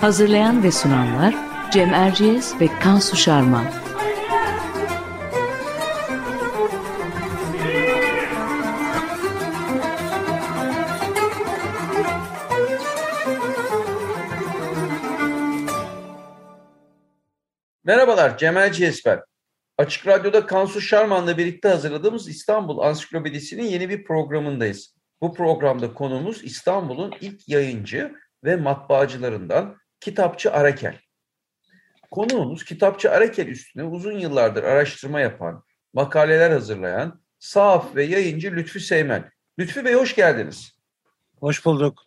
Hazırlayan ve sunanlar Cem Erciyes ve Kansu Şarman. Merhabalar, Cemal Ciyesper. Açık Radyo'da Kansu Şarman'la birlikte hazırladığımız İstanbul Ansiklopedisi'nin yeni bir programındayız. Bu programda konumuz İstanbul'un ilk yayıncı ve matbaacılarından Kitapçı Arakel. Konuğumuz Kitapçı Arakel üstüne uzun yıllardır araştırma yapan, makaleler hazırlayan, sahaf ve yayıncı Lütfü Seymen. Lütfü Bey hoş geldiniz. Hoş bulduk.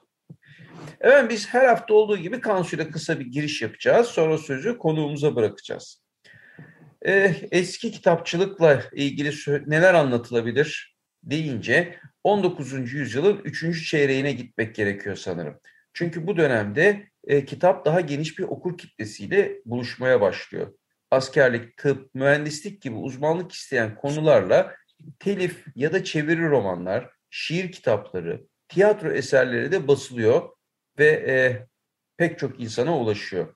Evet biz her hafta olduğu gibi Kansu'yla kısa bir giriş yapacağız. Sonra sözü konuğumuza bırakacağız. Ee, eski kitapçılıkla ilgili neler anlatılabilir deyince 19. yüzyılın 3. çeyreğine gitmek gerekiyor sanırım. Çünkü bu dönemde e, kitap daha geniş bir okur kitlesiyle buluşmaya başlıyor. Askerlik, tıp, mühendislik gibi uzmanlık isteyen konularla telif ya da çeviri romanlar, şiir kitapları, tiyatro eserleri de basılıyor ve e, pek çok insana ulaşıyor.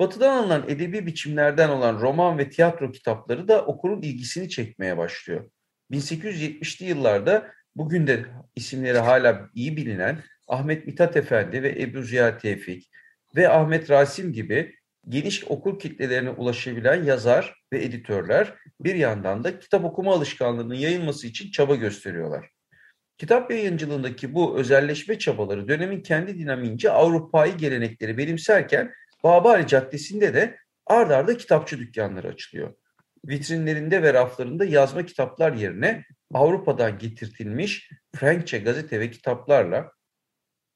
Batı'dan alınan edebi biçimlerden olan roman ve tiyatro kitapları da okurun ilgisini çekmeye başlıyor. 1870'li yıllarda bugün de isimleri hala iyi bilinen Ahmet Mithat Efendi ve Ebru Ziya Tevfik ve Ahmet Rasim gibi geniş okul kitlelerine ulaşabilen yazar ve editörler bir yandan da kitap okuma alışkanlığının yayılması için çaba gösteriyorlar. Kitap yayıncılığındaki bu özelleşme çabaları dönemin kendi dinamiğince Avrupa'yı gelenekleri benimserken Babali Caddesi'nde de ard arda kitapçı dükkanları açılıyor. Vitrinlerinde ve raflarında yazma kitaplar yerine Avrupa'dan getirtilmiş Frankçe gazete ve kitaplarla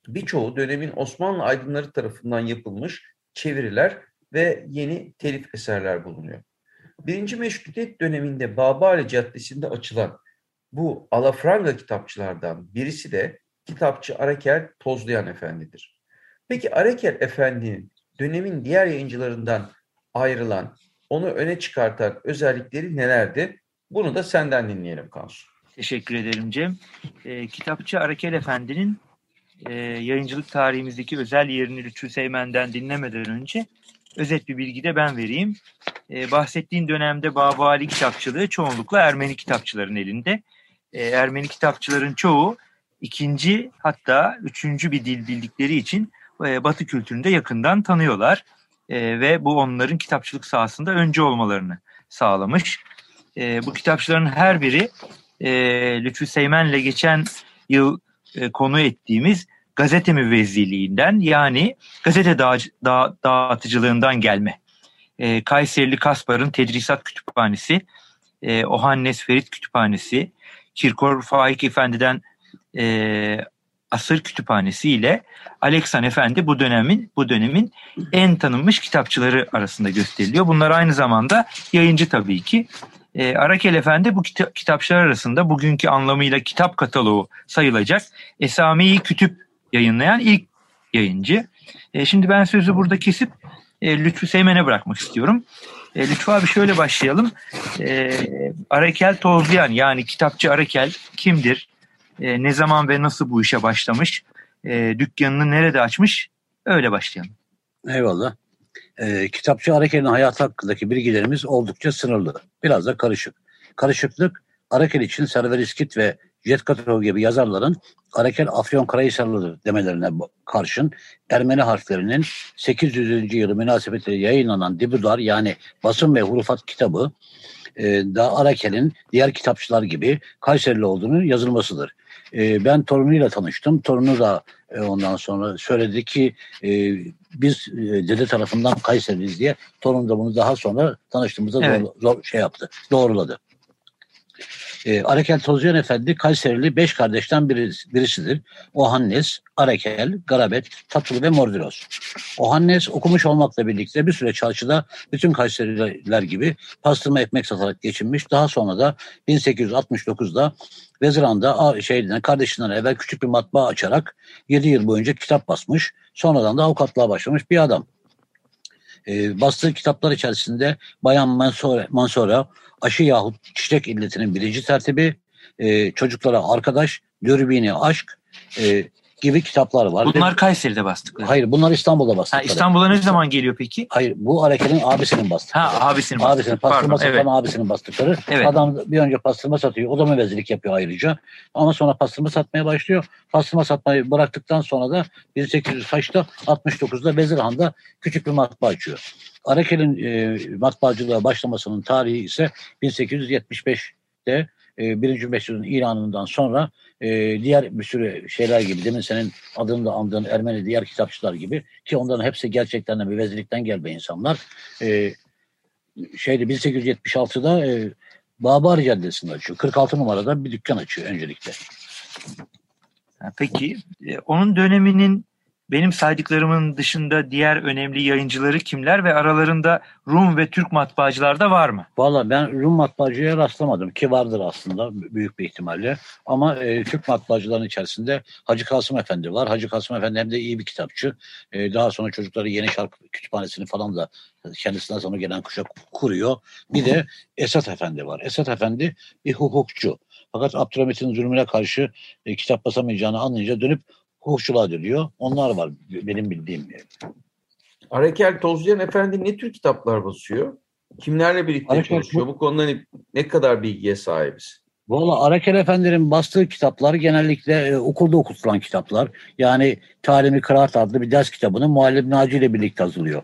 birçoğu dönemin Osmanlı aydınları tarafından yapılmış çeviriler ve yeni telif eserler bulunuyor. Birinci Meşrutiyet döneminde Babali Caddesi'nde açılan bu alafranga kitapçılardan birisi de kitapçı Arakel Tozlayan Efendi'dir. Peki Arakel Efendi'nin dönemin diğer yayıncılarından ayrılan, onu öne çıkartan özellikleri nelerdi? Bunu da senden dinleyelim Kansu. Teşekkür ederim Cem. E, kitapçı Arakel Efendi'nin e, yayıncılık tarihimizdeki özel yerini Lütfü Seymen'den dinlemeden önce özet bir bilgi de ben vereyim. E, bahsettiğin dönemde Babali kitapçılığı çoğunlukla Ermeni kitapçıların elinde. E, Ermeni kitapçıların çoğu ikinci hatta üçüncü bir dil bildikleri için e, Batı kültüründe yakından tanıyorlar. E, ve bu onların kitapçılık sahasında önce olmalarını sağlamış. E, bu kitapçıların her biri e, Lütfü Seymen'le geçen yıl e, konu ettiğimiz gazete müvezziliğinden yani gazete dağ, dağ, dağıtıcılığından gelme. E, Kayserili Kaspar'ın Tedrisat Kütüphanesi, e, Ohannes Ferit Kütüphanesi, Kirkor Faik Efendi'den e, Asır Kütüphanesi ile Aleksan Efendi bu dönemin bu dönemin en tanınmış kitapçıları arasında gösteriliyor. Bunlar aynı zamanda yayıncı tabii ki. E, Arakel Efendi bu kita- kitapçılar arasında bugünkü anlamıyla kitap kataloğu sayılacak Esami-i Kütüp yayınlayan ilk yayıncı. E, şimdi ben sözü burada kesip e, Lütfü Seymen'e bırakmak istiyorum. E, Lütfü abi şöyle başlayalım. E, Arakel Tozlayan yani kitapçı Arakel kimdir? E, ne zaman ve nasıl bu işe başlamış? E, dükkanını nerede açmış? Öyle başlayalım. Eyvallah. E, kitapçı Arakel'in hayatı hakkındaki bilgilerimiz oldukça sınırlı. Biraz da karışık. Karışıklık Arakel için Server İskit ve Jet Katalog gibi yazarların Arakel Afyon Karahisarlıdır demelerine karşın Ermeni harflerinin 800. yılı münasebetiyle yayınlanan Dibudar yani basın ve hurufat kitabı e, da Arakel'in diğer kitapçılar gibi Kayserili olduğunu yazılmasıdır. E, ben torunuyla tanıştım. Torunu da e, ondan sonra söyledi ki e, biz e, dede tarafından Kayseri'liyiz diye. Torun da bunu daha sonra tanıştığımızda evet. doğru, zor, şey yaptı, doğruladı. E, Arakel Tozyan Efendi Kayserili beş kardeşten birisi, birisidir. Ohannes, Arakel, Garabet, Tatlı ve Mordiros. Ohannes okumuş olmakla birlikte bir süre çarşıda bütün Kayseriler gibi pastırma ekmek satarak geçinmiş. Daha sonra da 1869'da Veziran'da şeyden, kardeşinden evvel küçük bir matbaa açarak 7 yıl boyunca kitap basmış. Sonradan da avukatlığa başlamış bir adam. E, bastığı kitaplar içerisinde Bayan Mansora, Mansora aşı yahut çiçek illetinin birinci tertibi, e, çocuklara arkadaş, dürbini aşk, e, gibi kitaplar var. Bunlar Kayseri'de bastıkları. Hayır bunlar İstanbul'da bastıkları. Ha, İstanbul'a ne zaman geliyor peki? Hayır bu Arakel'in abisinin bastıkları. Ha abisinin bastıkları. Abisinin pastırma satan evet. abisinin bastıkları. Evet. Adam bir önce pastırma satıyor. O da müvezzilik yapıyor ayrıca. Ama sonra pastırma satmaya başlıyor. Pastırma satmayı bıraktıktan sonra da 1800 kaçta 69'da Vezirhan'da küçük bir matbaa açıyor. Arakel'in e, matbaacılığa başlamasının tarihi ise 1875'te e, Birinci Mesud'un ilanından sonra e, diğer bir sürü şeyler gibi demin senin adını da andığın Ermeni diğer kitapçılar gibi ki onların hepsi gerçekten de müvezzilikten gelme insanlar. E, şeyde 1876'da e, Babari Caddesi'nde açıyor. 46 numarada bir dükkan açıyor öncelikle. Peki e, onun döneminin benim saydıklarımın dışında diğer önemli yayıncıları kimler ve aralarında Rum ve Türk matbaacılar da var mı? Valla ben Rum matbaacıya rastlamadım ki vardır aslında büyük bir ihtimalle. Ama e, Türk matbaacıların içerisinde Hacı Kasım Efendi var. Hacı Kasım Efendi hem de iyi bir kitapçı. E, daha sonra çocukları Yeni Şarkı Kütüphanesi'ni falan da kendisinden sonra gelen kuşak kuruyor. Bir de Esat Efendi var. Esat Efendi bir hukukçu. Fakat Abdülhamit'in zulmüne karşı e, kitap basamayacağını anlayınca dönüp hukukçuluğa dönüyor. Onlar var benim bildiğim. Arakel Tozcan Efendi ne tür kitaplar basıyor? Kimlerle birlikte Arakel- çalışıyor? Bu konuda ne, ne kadar bilgiye sahibiz? Valla Arakel Efendi'nin bastığı kitaplar genellikle e, okulda okutulan kitaplar. Yani Talimi Kıraat adlı bir ders kitabını Muallim Naci ile birlikte hazırlıyor.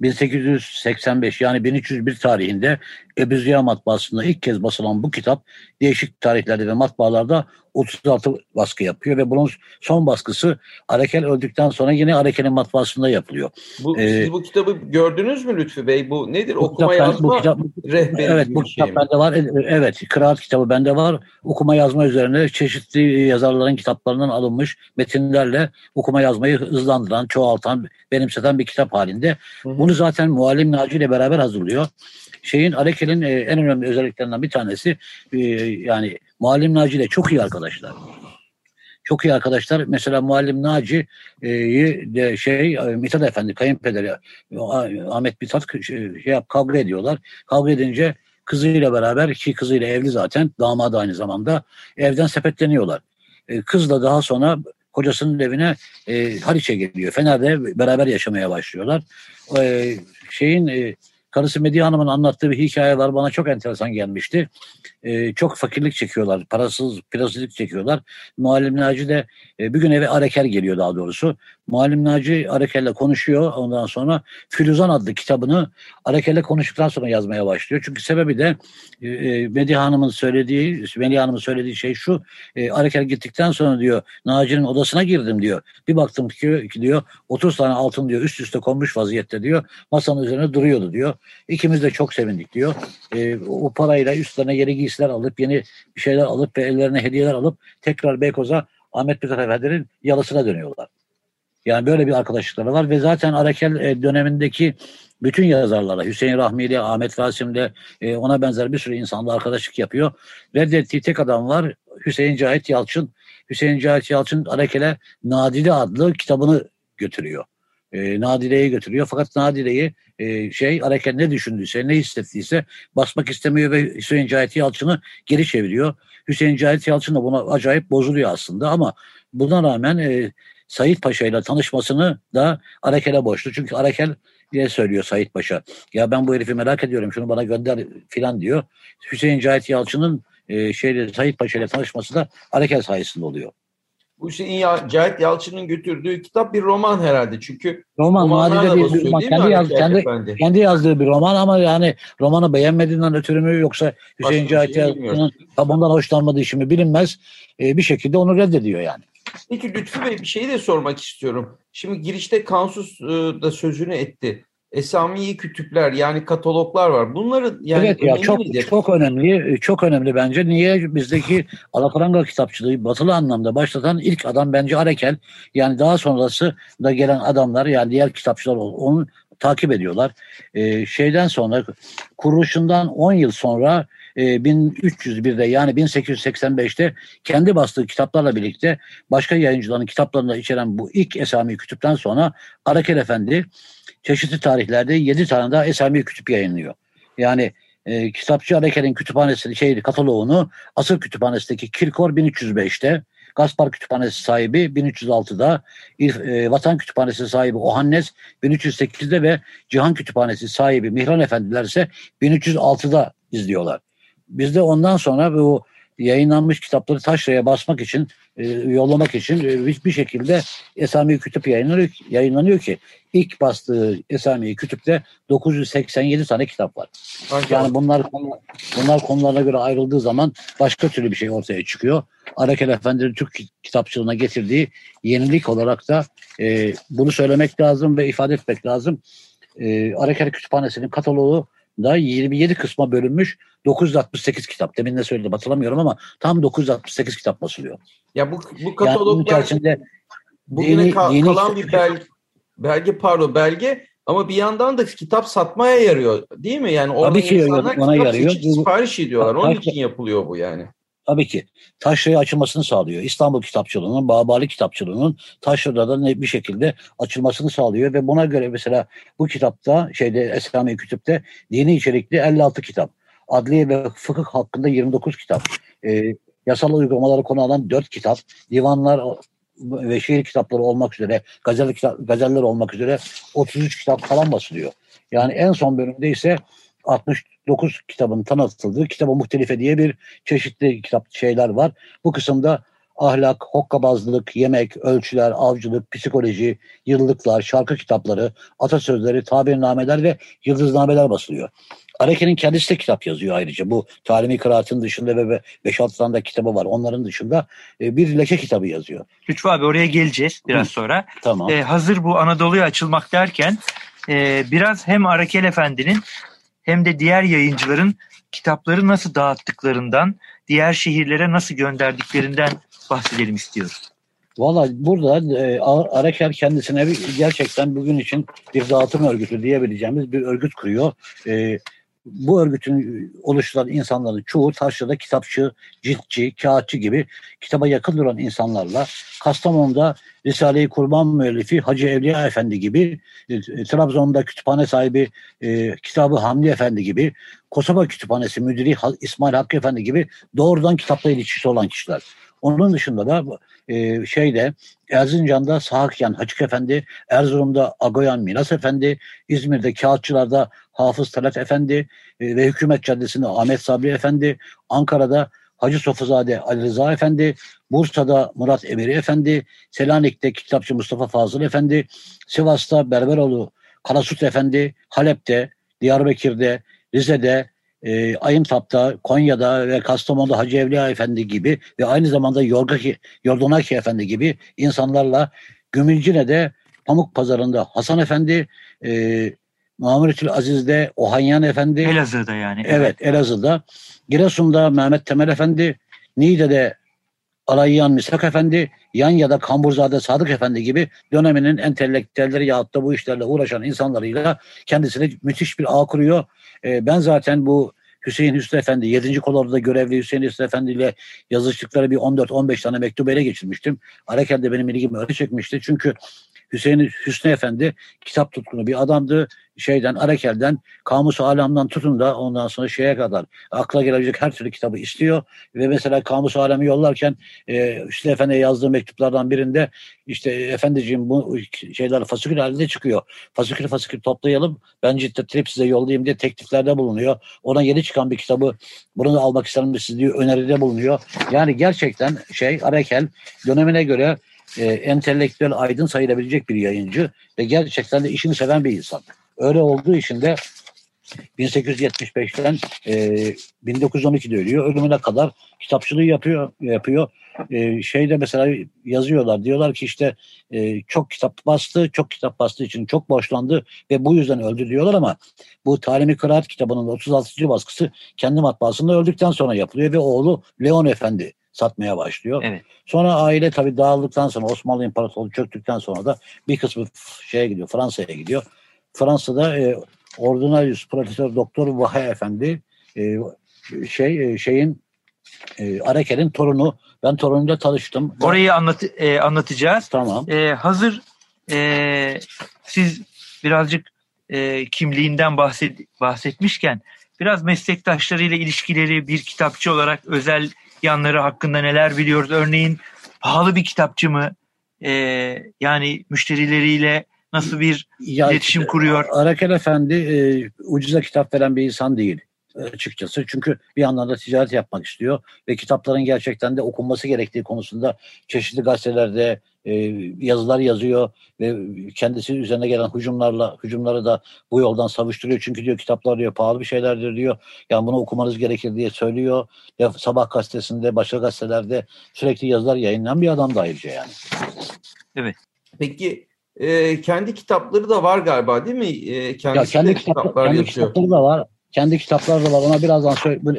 1885 yani 1301 tarihinde Ebu Ziya matbaasında ilk kez basılan bu kitap değişik tarihlerde ve matbaalarda 36 baskı yapıyor ve bunun son baskısı Arakel öldükten sonra yine Arakel'in matbaasında yapılıyor. Bu, Ee, siz bu kitabı gördünüz mü Lütfü Bey? Bu nedir? Bu Okuma kitap yazma bu kitap- rehberi Evet bu şey kitap mi? bende var. E- Evet kıraat kitabı bende var. Okuma yazma üzerine çeşitli yazarların kitaplarından alınmış metinlerle okuma yazmayı hızlandıran, çoğaltan, benimseten bir kitap halinde. Hı hı. Bunu zaten Muallim Naci ile beraber hazırlıyor. Şeyin Arekel'in e, en önemli özelliklerinden bir tanesi e, yani Muallim Naci ile çok iyi arkadaşlar. Çok iyi arkadaşlar. Mesela Muallim Naci'yi de şey e, Mithat Efendi kayınpederi e, Ahmet Mithat şey, şey yap, kavga ediyorlar. Kavga edince kızıyla beraber ki kızıyla evli zaten damadı aynı zamanda evden sepetleniyorlar. E, Kız da daha sonra kocasının evine e, Haliç'e geliyor. Fener'de beraber yaşamaya başlıyorlar. E, şeyin e, karısı Medya Hanım'ın anlattığı bir hikaye var. Bana çok enteresan gelmişti. E, çok fakirlik çekiyorlar. Parasız, pirasızlık çekiyorlar. Muallim Naci de e, bir gün eve Arekel geliyor daha doğrusu. Muallim Naci Arekel'le konuşuyor. Ondan sonra Filuzan adlı kitabını Arekel'le konuştuktan sonra yazmaya başlıyor. Çünkü sebebi de e, e, Medya Hanım'ın söylediği, Medya Hanım'ın söylediği şey şu. E, Arekel gittikten sonra diyor Naci'nin odasına girdim diyor. Bir baktım ki diyor 30 tane altın diyor üst üste konmuş vaziyette diyor. Masanın üzerine duruyordu diyor. İkimiz de çok sevindik diyor. E, o parayla üstlerine yeni giysiler alıp yeni bir şeyler alıp ve ellerine hediyeler alıp tekrar Beykoz'a Ahmet Mithat Efendi'nin yalısına dönüyorlar. Yani böyle bir arkadaşlıkları var ve zaten Arakel e, dönemindeki bütün yazarlara Hüseyin Rahmi'yle, Ahmet Rasim'le e, ona benzer bir sürü insanla arkadaşlık yapıyor. Reddettiği tek adam var Hüseyin Cahit Yalçın. Hüseyin Cahit Yalçın Arakel'e Nadide adlı kitabını götürüyor. E, Nadide'yi götürüyor fakat Nadide'yi e, şey Arakel ne düşündüyse, ne hissettiyse basmak istemiyor ve Hüseyin Cahit Yalçın'ı geri çeviriyor. Hüseyin Cahit Yalçın da buna acayip bozuluyor aslında ama buna rağmen e, Sayit Paşa ile tanışmasını da Arakel'e borçlu. Çünkü Arakel diye söylüyor Sayit Paşa. Ya ben bu herifi merak ediyorum şunu bana gönder filan diyor. Hüseyin Cahit Yalçın'ın e, şeyle Sayit Paşa ile tanışması da Arakel sayesinde oluyor. Bu Hüseyin Cahit Yalçın'ın götürdüğü kitap bir roman herhalde. Çünkü Roman Nadide bir, basıyor roman. Kendi, yaz, kendi, Efendi? kendi yazdığı bir roman ama yani romanı beğenmediğinden ötürü mü yoksa Hüseyin bir Cahit şey Yalçın'ın tabandan hoşlanmadığı için mi bilinmez. E, bir şekilde onu reddediyor yani. Peki Lütfü Bey bir şey de sormak istiyorum. Şimdi girişte Kansus e, da sözünü etti. Esami kütüpler yani kataloglar var. Bunları yani evet ya çok çok önemli çok önemli bence. Niye bizdeki alafranga kitapçılığı batılı anlamda başlatan ilk adam bence Arekel. Yani daha sonrası da gelen adamlar yani diğer kitapçılar onu takip ediyorlar. Ee, şeyden sonra kuruluşundan 10 yıl sonra 1301'de e, yani 1885'te kendi bastığı kitaplarla birlikte başka yayıncıların kitaplarında içeren bu ilk Esami Kütüp'ten sonra Arakel Efendi çeşitli tarihlerde 7 tane daha Esami Kütüp yayınlıyor. Yani e, Kitapçı Arakel'in kütüphanesi şeydi kataloğunu Asır Kütüphanesi'ndeki Kirkor 1305'te Gaspar Kütüphanesi sahibi 1306'da, e, Vatan Kütüphanesi sahibi Ohannes 1308'de ve Cihan Kütüphanesi sahibi Mihran Efendiler ise 1306'da izliyorlar. Biz de ondan sonra bu yayınlanmış kitapları taşraya basmak için, e, yollamak için e, bir şekilde Esami Kütüp yayınlanıyor, yayınlanıyor ki ilk bastığı Esami Kütüp'te 987 tane kitap var. Aynen. Yani bunlar bunlar konularına göre ayrıldığı zaman başka türlü bir şey ortaya çıkıyor. Arakel Efendi'nin Türk kitapçılığına getirdiği yenilik olarak da e, bunu söylemek lazım ve ifade etmek lazım. E, Arakel Kütüphanesi'nin kataloğu da 27 kısma bölünmüş 968 kitap. Demin de söyledim hatırlamıyorum ama tam 968 kitap basılıyor. Ya bu bu kataloglar yani bugüne dini, ka- dini, kalan bir belge, belge pardon belge ama bir yandan da kitap satmaya yarıyor değil mi? Yani orada Tabii ki insanlar ona kitap yarıyor. sipariş ediyorlar. Onun için yapılıyor bu yani. Tabii ki. Taşra'ya açılmasını sağlıyor. İstanbul Kitapçılığı'nın, Babali Kitapçılığı'nın Taşra'da da bir şekilde açılmasını sağlıyor ve buna göre mesela bu kitapta şeyde Esrami Kütüp'te dini içerikli 56 kitap. Adliye ve fıkıh hakkında 29 kitap. E, yasal uygulamaları konu alan 4 kitap. Divanlar ve şiir kitapları olmak üzere, gazel kitap, gazeller olmak üzere 33 kitap falan basılıyor. Yani en son bölümde ise 69 kitabın tanıtıldığı Kitabı Muhtelife diye bir çeşitli kitap şeyler var. Bu kısımda ahlak, hokkabazlık, yemek, ölçüler, avcılık, psikoloji, yıllıklar, şarkı kitapları, atasözleri, tabirnameler ve yıldıznameler basılıyor. Areke'nin kendisi de kitap yazıyor ayrıca. Bu talimi kıraatın dışında ve 5-6 tane de kitabı var. Onların dışında e, bir leke kitabı yazıyor. Lütfü abi oraya geleceğiz biraz Hı. sonra. Tamam. Ee, hazır bu Anadolu'ya açılmak derken e, biraz hem Arakel Efendi'nin hem de diğer yayıncıların kitapları nasıl dağıttıklarından, diğer şehirlere nasıl gönderdiklerinden bahsedelim istiyoruz. Valla burada e, Araker kendisine bir, gerçekten bugün için bir dağıtım örgütü diyebileceğimiz bir örgüt kuruyor. E, bu örgütün oluşturan insanların çoğu Taşra'da kitapçı, ciltçi, kağıtçı gibi kitaba yakın duran insanlarla Kastamonu'da Risale-i Kurban müellifi Hacı Evliya Efendi gibi, e, Trabzon'da kütüphane sahibi e, Kitabı Hamdi Efendi gibi, Kosova Kütüphanesi müdürü İsmail Hakkı Efendi gibi doğrudan kitapla ilişkisi olan kişiler. Onun dışında da e, şeyde Erzincan'da Sahakyan Hacık Efendi, Erzurum'da Agoyan Minas Efendi, İzmir'de Kağıtçılar'da Hafız Talat Efendi e, ve Hükümet Caddesi'nde Ahmet Sabri Efendi, Ankara'da Hacı Sofuzade Ali Rıza Efendi, Bursa'da Murat Emiri Efendi, Selanik'te Kitapçı Mustafa Fazıl Efendi, Sivas'ta Berberoğlu Karasut Efendi, Halep'te, Diyarbakır'da, Rize'de, e, Ayıntap'ta, Konya'da ve Kastamonu'da Hacı Evliya Efendi gibi ve aynı zamanda Yorgaki, Yordonaki Efendi gibi insanlarla Gümülcine'de Pamuk Pazarı'nda Hasan Efendi, e, Muhammedül Aziz'de Ohanyan Efendi. Elazığ'da yani. Evet, Elazığ'da. Giresun'da Mehmet Temel Efendi, Niğde'de Alayyan Misak Efendi, Yanya'da Kamburzade Sadık Efendi gibi döneminin entelektüelleri yahut da bu işlerle uğraşan insanlarıyla kendisine müthiş bir ağ kuruyor. Ee, ben zaten bu Hüseyin Hüsnü Efendi, 7. kolorda görevli Hüseyin Hüsnü Efendi ile yazıştıkları bir 14-15 tane mektup ele geçirmiştim. Arakel de benim ilgimi öyle çekmişti. Çünkü Hüseyin Hüsnü Efendi kitap tutkunu bir adamdı. Şeyden, Arakel'den, Kamus Alam'dan tutun da ondan sonra şeye kadar akla gelebilecek her türlü kitabı istiyor. Ve mesela Kamus Alam'ı yollarken e, Hüsnü Efendi'ye yazdığı mektuplardan birinde işte efendiciğim bu şeyler fasikül halinde çıkıyor. Fasikül fasikül toplayalım. Ben ciddetleyip size yollayayım diye tekliflerde bulunuyor. Ona yeni çıkan bir kitabı bunu da almak isterim siz diyor öneride bulunuyor. Yani gerçekten şey Arakel dönemine göre e, entelektüel aydın sayılabilecek bir yayıncı ve gerçekten de işini seven bir insan. Öyle olduğu için de 1875'ten e, 1912'de ölüyor. Ölümüne kadar kitapçılığı yapıyor. yapıyor. e, şeyde mesela yazıyorlar. Diyorlar ki işte e, çok kitap bastı, çok kitap bastığı için çok borçlandı ve bu yüzden öldü diyorlar ama bu Talimi Kıraat kitabının 36. baskısı kendi matbaasında öldükten sonra yapılıyor ve oğlu Leon Efendi satmaya başlıyor. Evet. Sonra aile tabii dağıldıktan sonra Osmanlı İmparatorluğu çöktükten sonra da bir kısmı şeye gidiyor, Fransa'ya gidiyor. Fransa'da e, Ordinarius Profesör Doktor Vahe Efendi e, şey e, şeyin e, Arakel'in torunu. Ben torunuyla tanıştım. Orayı anlat, e, anlatacağız. Tamam. E, hazır e, siz birazcık e, kimliğinden bahset, bahsetmişken biraz meslektaşlarıyla ilişkileri bir kitapçı olarak özel yanları hakkında neler biliyoruz? Örneğin pahalı bir kitapçı mı? E, yani müşterileriyle nasıl bir Ya, iletişim kuruyor? Arakel Efendi e, ucuza kitap veren bir insan değil açıkçası. Çünkü bir yandan da ticaret yapmak istiyor ve kitapların gerçekten de okunması gerektiği konusunda çeşitli gazetelerde e, yazılar yazıyor ve kendisi üzerine gelen hücumlarla hücumları da bu yoldan savuşturuyor. Çünkü diyor kitaplar diyor pahalı bir şeylerdir diyor. Yani bunu okumanız gerekir diye söylüyor. Ya, sabah gazetesinde, başka gazetelerde sürekli yazılar yayınlayan bir adam da ayrıca yani. Peki e, kendi kitapları da var galiba değil mi? E, kendisi Ya kendi, de kitaplar, kitaplar kendi yazıyor. kitapları da var. Kendi kitapları da var. Ona birazdan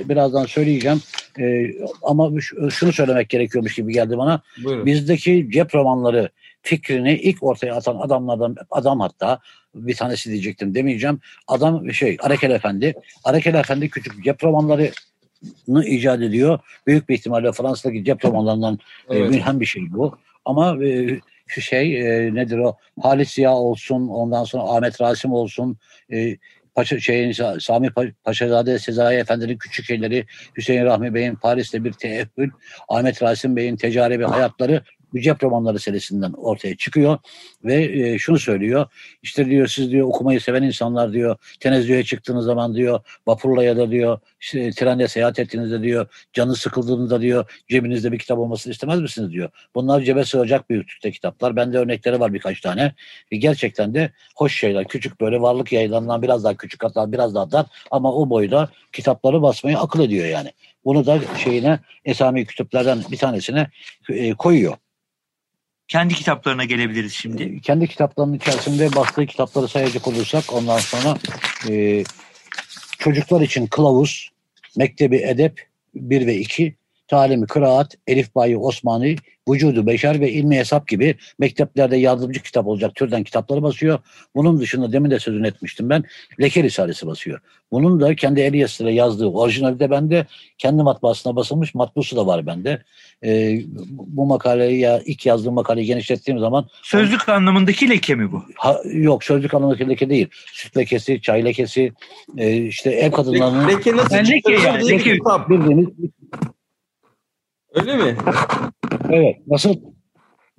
birazdan söyleyeceğim. Ee, ama şunu söylemek gerekiyormuş gibi geldi bana. Buyurun. Bizdeki cep romanları fikrini ilk ortaya atan adamlardan adam hatta bir tanesi diyecektim demeyeceğim. Adam şey Arakel Efendi. Arakel Efendi küçük cep romanlarını icat ediyor. Büyük bir ihtimalle Fransa'daki cep romanlarından e, Evet. mülhem bir şey bu. Ama e, şu şey e, nedir o Halis Ziya olsun ondan sonra Ahmet Rasim olsun e, Paşa, şeyin, Sami Pa- Paşazade Sezai Efendi'nin küçük şeyleri Hüseyin Rahmi Bey'in Paris'te bir teeffül Ahmet Rasim Bey'in tecari hayatları bu cep romanları serisinden ortaya çıkıyor ve e, şunu söylüyor işte diyor siz diyor okumayı seven insanlar diyor tenezzühe çıktığınız zaman diyor vapurla ya da diyor işte, trende seyahat ettiğinizde diyor canı sıkıldığında diyor cebinizde bir kitap olmasını istemez misiniz diyor. Bunlar cebe sığacak büyüklükte kitaplar. Bende örnekleri var birkaç tane. Ve gerçekten de hoş şeyler. Küçük böyle varlık yayınlarından biraz daha küçük hatta biraz daha dar ama o boyda kitapları basmayı akıl ediyor yani. Bunu da şeyine Esami kütüplerden bir tanesine e, koyuyor. Kendi kitaplarına gelebiliriz şimdi. E, kendi kitaplarının içerisinde bastığı kitapları sayacak olursak ondan sonra e, çocuklar için kılavuz, Mektebi Edep 1 ve 2, Talimi Kıraat, Elif Bayi Osmani, Vücudu Beşer ve İlmi Hesap gibi mekteplerde yardımcı kitap olacak türden kitapları basıyor. Bunun dışında demin de sözünü etmiştim ben. Leke Risalesi basıyor. Bunun da kendi el yazısıyla yazdığı orijinali de bende. Kendi matbaasına basılmış matbusu da var bende. E, bu makaleyi ya ilk yazdığım makaleyi genişlettiğim zaman Sözlük anlamındaki leke mi bu? Ha, yok sözlük anlamındaki leke değil. Süt lekesi, çay lekesi, e, işte ev kadınlarının Leke nasıl leke çıkarıldığı leke- kitap. bildiğimiz Öyle mi? evet nasıl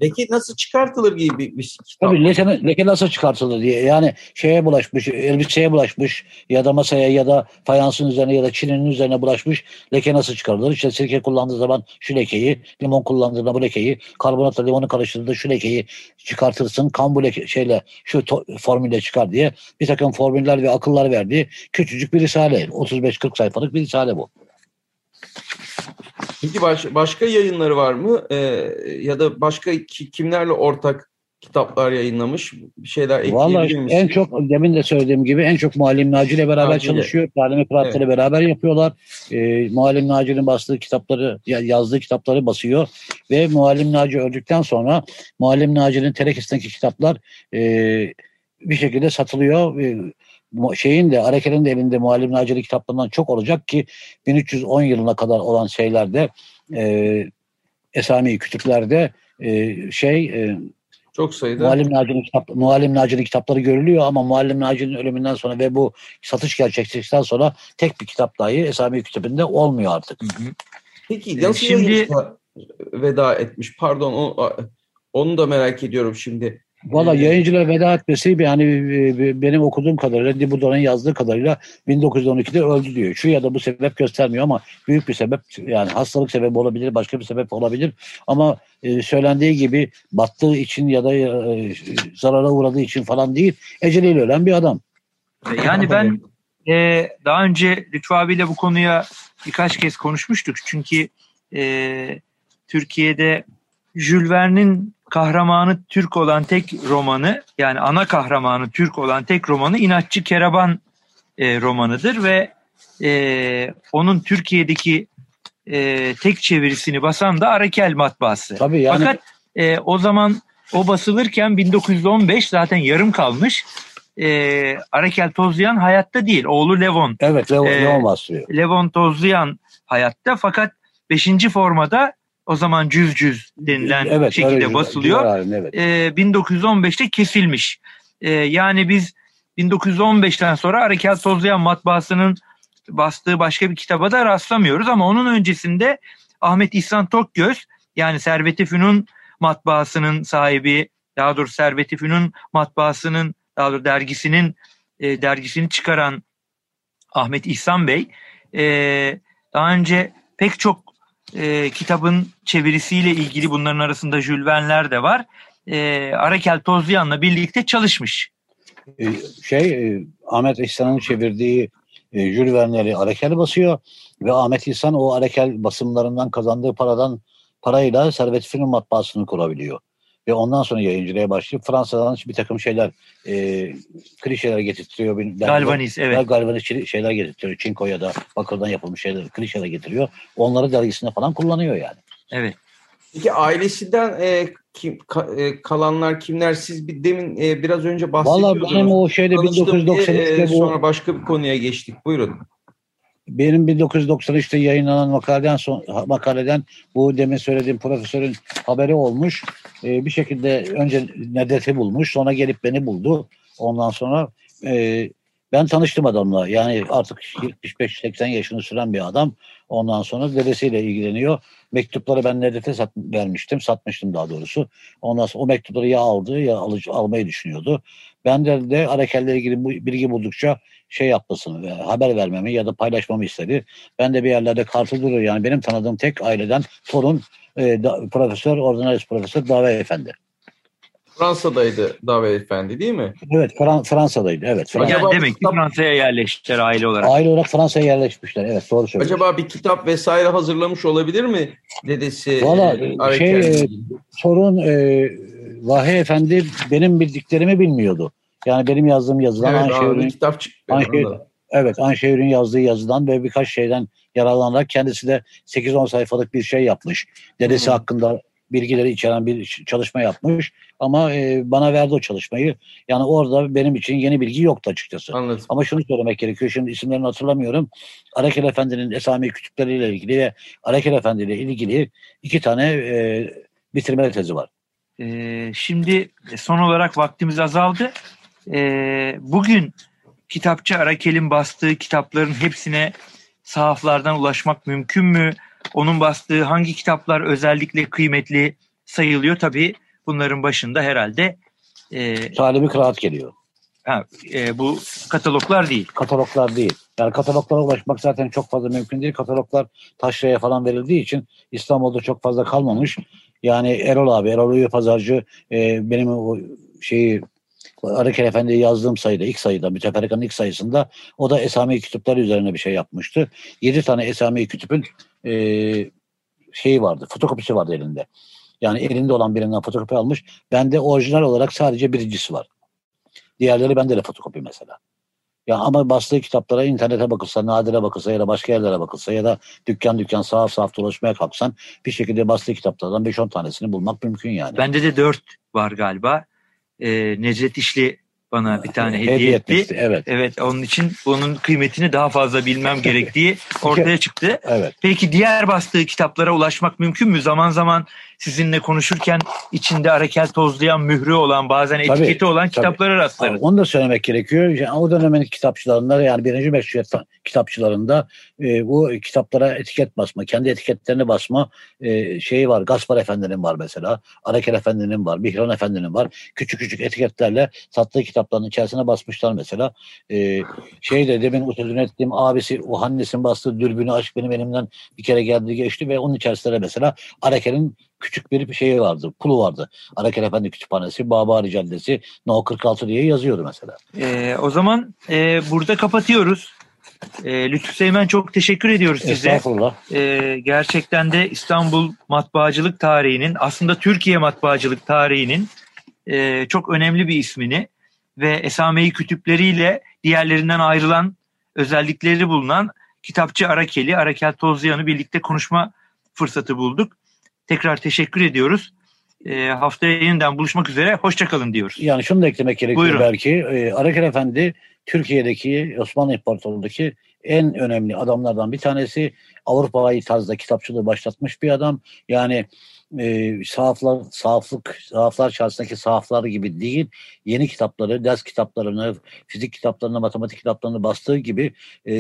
Leke nasıl çıkartılır gibi bir, bir kitap. tabii leke, leke nasıl çıkartılır diye yani şeye bulaşmış, elbiseye bulaşmış ya da masaya ya da fayansın üzerine ya da çininin üzerine bulaşmış leke nasıl çıkarılır? İşte sirke kullandığı zaman şu lekeyi, limon kullandığında bu lekeyi, karbonatla limonu karıştırdığında şu lekeyi çıkartırsın. Kan bu leke, şeyle şu to- formülle çıkar diye bir takım formüller ve akıllar verdiği küçücük bir risale. 35-40 sayfalık bir risale bu. Peki baş- başka yayınları var mı? Ee, ya da başka ki- kimlerle ortak kitaplar yayınlamış? Bir şeyler ekleyebilir misin? en çok demin de söylediğim gibi en çok Muallim Naci ile beraber Naci çalışıyor. Talimi Kıraat'la ile beraber yapıyorlar. Ee, Muallim Naci'nin bastığı kitapları, ya- yazdığı kitapları basıyor. Ve Muallim Naci öldükten sonra Muallim Naci'nin Terekis'teki kitaplar e, bir şekilde satılıyor. E, şeyin de Arekel'in de elinde Muallim Naci'nin kitaplarından çok olacak ki 1310 yılına kadar olan şeylerde e, Esami kütüplerde e, şey e, Çok sayıda. Muallim Naci'nin kitap, Muallim Naci'nin kitapları görülüyor ama Muallim Naci'nin ölümünden sonra ve bu satış gerçekleştikten sonra tek bir kitap dahi Esami Kütübü'nde olmuyor artık. Peki Ee, nasıl şimdi- veda etmiş? Pardon o, onu da merak ediyorum şimdi. Valla Ee, yayıncılar veda etmesi yani benim okuduğum kadarıyla Dibudon'un yazdığı kadarıyla 1912'de öldü diyor. Şu ya da bu sebep göstermiyor ama büyük bir sebep yani hastalık sebebi olabilir, başka bir sebep olabilir. Ama e, söylendiği gibi battığı için ya da e, zarara uğradığı için falan değil, eceliyle ölen bir adam. Yani ben e, daha önce Lütfü abiyle bu konuya birkaç kez konuşmuştuk. Çünkü e, Türkiye'de Jules Verne'in kahramanı Türk olan tek romanı yani ana kahramanı Türk olan tek romanı İnatçı Keraban e, romanıdır ve e, onun Türkiye'deki e, tek çevirisini basan da Arakel matbaası. Tabii yani Fakat e, o zaman o basılırken 1915 zaten yarım kalmış. E, Arakel Tozlayan hayatta değil. Oğlu Levon. evet Leo, e, Leon bastırıyor. Levon Tozlayan hayatta fakat 5. formada o zaman cüz cüz denilen evet, şekilde öyle- basılıyor. halinde, evet. E, 1915'te kesilmiş. E, yani biz 1915'ten sonra Arakel Tozlayan matbaasının bastığı başka bir kitaba da rastlamıyoruz ama onun öncesinde Ahmet İhsan Tokgöz yani Servet-i Fünun matbaasının sahibi daha doğrusu Servet-i Fünun matbaasının daha doğrusu dergisinin e, dergisini çıkaran Ahmet İhsan Bey e, daha önce pek çok e, kitabın çevirisiyle ilgili bunların arasında Jules Verne'ler de var. E, Arakel Tozlayan'la birlikte çalışmış. E, şey e, Ahmet İhsan'ın çevirdiği e, Jules Verne'leri Arakel basıyor ve Ahmet İhsan o Arakel basımlarından kazandığı paradan parayla Servet Film matbaasını kurabiliyor. Ve ondan sonra yayıncılığa başlıyor. Fransa'dan bir takım şeyler e, klişeler getirtiyor. Galvaniz evet. Galvaniz şeyler getiriyor. Çinko ya da bakırdan yapılmış şeyler, klişeler getiriyor. Onları dergisinde falan kullanıyor yani. Evet. Peki ailesinden e, kim, ka- e, kalanlar kimler? Siz bir demin e, biraz önce Vallahi bahsediyordunuz. benim o şeyde Tanıştım diye, 1993'te e, bu sonra başka bir konuya geçtik. Buyurun. Benim 1993'te yayınlanan makaleden son, makaleden bu demin söylediğim profesörün haberi olmuş. Ee, bir şekilde önce Nedret'i bulmuş, sonra gelip beni buldu. Ondan sonra e, ben tanıştım adamla. Yani artık 75-80 yaşını süren bir adam. Ondan sonra dedesiyle ilgileniyor. Mektupları ben Nedret'e sat, vermiştim, satmıştım daha doğrusu. Ondan sonra o mektupları ya aldı ya alıcı, almayı düşünüyordu. Ben de, de Arakel'le ilgili bu, bilgi buldukça şey yapmasını, e, haber vermemi ya da paylaşmamı istedi. Ben de bir yerlerde kartı duruyor. Yani benim tanıdığım tek aileden torun e, da, profesör, ordinalis profesör Dave Efendi. Fransa'daydı Dave Efendi değil mi? Evet Fran- Fransa'daydı. Evet. Fransa. Yani demek ki Fransa'ya yerleştiler aile olarak. Aile olarak Fransa'ya yerleşmişler. Evet doğru söylüyorsun. Acaba bir kitap vesaire hazırlamış olabilir mi dedesi? Valla, e, şey, e, Torun e, Vahiy Efendi benim bildiklerimi bilmiyordu. Yani benim yazdığım yazıdan evet, Anşehir'in kitap çıktı. Anşehir-. Evet Anşehir'in yazdığı yazıdan ve birkaç şeyden yararlanarak kendisi de 8-10 sayfalık bir şey yapmış. Dedesi Hı. hakkında bilgileri içeren bir çalışma yapmış. Ama e, bana verdi o çalışmayı. Yani orada benim için yeni bilgi yoktu açıkçası. Anladım. Ama şunu söylemek gerekiyor. Şimdi isimlerini hatırlamıyorum. Arakel Efendi'nin Esami Kütüpleriyle ilgili ve Arakel Efendi ile ilgili iki tane e, bitirme tezi var. Ee, şimdi son olarak vaktimiz azaldı. Ee, bugün kitapçı Arakel'in bastığı kitapların hepsine sahaflardan ulaşmak mümkün mü? Onun bastığı hangi kitaplar özellikle kıymetli sayılıyor? Tabii bunların başında herhalde e, Talibi kıraat geliyor. ha, e, bu kataloglar değil. Kataloglar değil. Yani kataloglara ulaşmak zaten çok fazla mümkün değil. Kataloglar taşraya falan verildiği için İstanbul'da çok fazla kalmamış. Yani Erol abi, Erol Uyur Pazarcı e, benim o şeyi Arakel Efendi'ye yazdığım sayıda, ilk sayıda, Müteferrika'nın ilk sayısında o da Esami Kütüpleri üzerine bir şey yapmıştı. Yedi tane Esami Kütüp'ün e, şeyi vardı, fotokopisi vardı elinde. Yani elinde olan birinden fotokopi almış. Bende orijinal olarak sadece birincisi var. Diğerleri bende de fotokopi mesela. Ya ama bastığı kitaplara internete bakılsa, nadire bakılsa ya da başka yerlere bakılsa ya da dükkan dükkan sahaf sahaf dolaşmaya kalksan bir şekilde bastığı kitaplardan 5-10 tanesini bulmak mümkün yani. Bende de dört var galiba. Ee, Necdet İşli bana bir tane hediye, etti. etmişti, Evet, Evet onun için bunun kıymetini daha fazla bilmem gerektiği ortaya çıktı. evet. Peki diğer bastığı kitaplara ulaşmak mümkün mü? Zaman zaman sizinle konuşurken içinde Arakel tozlayan mührü olan bazen Tabii, etiketi olan kitaplara rastlarız. Onu da söylemek gerekiyor. Yani o dönemin kitapçılarında yani birinci meşruiyet kitapçılarında e, bu kitaplara etiket basma, kendi etiketlerini basma e, şeyi var. Gaspar Efendi'nin var mesela. Arakel Efendi'nin var. Mihran Efendi'nin var. Küçük küçük etiketlerle sattığı kitapların içerisine basmışlar mesela. E, şey de demin sözünü ettiğim abisi o Hannes'in bastığı dürbünü aşk benim elimden bir kere geldi geçti ve onun içerisinde mesela Arakel'in küçük bir şeyi vardı, pulu vardı. Arakel Efendi Kütüphanesi, Babari Caddesi, No 46 diye yazıyordu mesela. Ee, o zaman e, burada kapatıyoruz. E, Lütfü Seymen çok teşekkür ediyoruz size. Estağfurullah. E, gerçekten de İstanbul matbaacılık tarihinin aslında Türkiye matbaacılık tarihinin e, çok önemli bir ismini ve esame-i kütüpleriyle diğerlerinden ayrılan özellikleri bulunan kitapçı Arakeli, Arakel Tozlayan'ı birlikte konuşma fırsatı bulduk. Tekrar teşekkür ediyoruz. E, haftaya yeniden buluşmak üzere. Hoşçakalın diyoruz. Yani şunu da eklemek gerekiyor Buyurun. belki. E, Arakel Efendi Türkiye'deki Osmanlı İmparatorluğu'ndaki en önemli adamlardan bir tanesi. Avrupa'yı tarzda kitapçılığı başlatmış bir adam. Yani e, sahaflar, sahaflık, sahaflar çarşısındaki sahaflar gibi değil. Yeni kitapları, ders kitaplarını, fizik kitaplarını, matematik kitaplarını bastığı gibi e,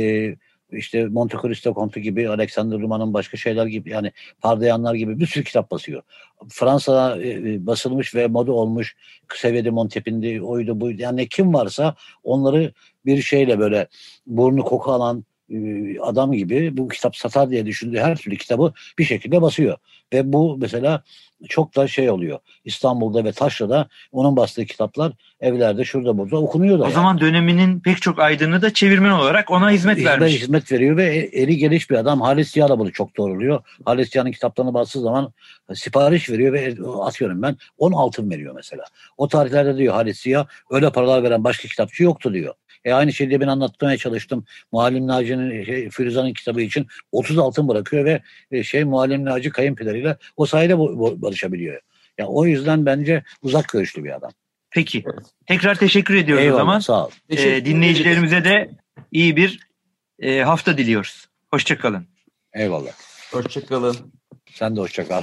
işte Monte Cristo Kontu gibi, Alexander Dumas'ın başka şeyler gibi yani Pardayanlar gibi bir sürü kitap basıyor. Fransa'da e, basılmış ve moda olmuş seviyede Montepin'di, oydu buydu. Yani kim varsa onları bir şeyle böyle burnu koku alan e, adam gibi bu kitap satar diye düşündüğü her türlü kitabı bir şekilde basıyor. Ve bu mesela çok da şey oluyor. İstanbul'da ve Taşra'da onun bastığı kitaplar evlerde şurada burada okunuyor da. O yani. zaman döneminin pek çok aydını da çevirmen olarak ona hizmet hizmet, vermiş. hizmet veriyor ve e- eli geniş bir adam. Halis Ziya da bunu çok doğruluyor. Halis Ziya'nın kitaplarını bastığı zaman sipariş veriyor ve atıyorum ben 10 altın veriyor mesela. O tarihlerde diyor Halis Ziya öyle paralar veren başka kitapçı yoktu diyor. E aynı şeyi ben anlatmaya çalıştım. Muallim Naci'nin şey, Firuza'nın kitabı için 30 altın bırakıyor ve e, şey Muallim Naci kayınpederiyle o sayede bu, bu- barışabiliyor. Yani o yüzden bence uzak görüşlü bir adam. Peki. Tekrar teşekkür ediyoruz Eyvallah o zaman. sağ ol. Ee, dinleyicilerimize de iyi bir e, hafta diliyoruz. Hoşçakalın. Eyvallah. Hoşçakalın. Sen de hoşça kal.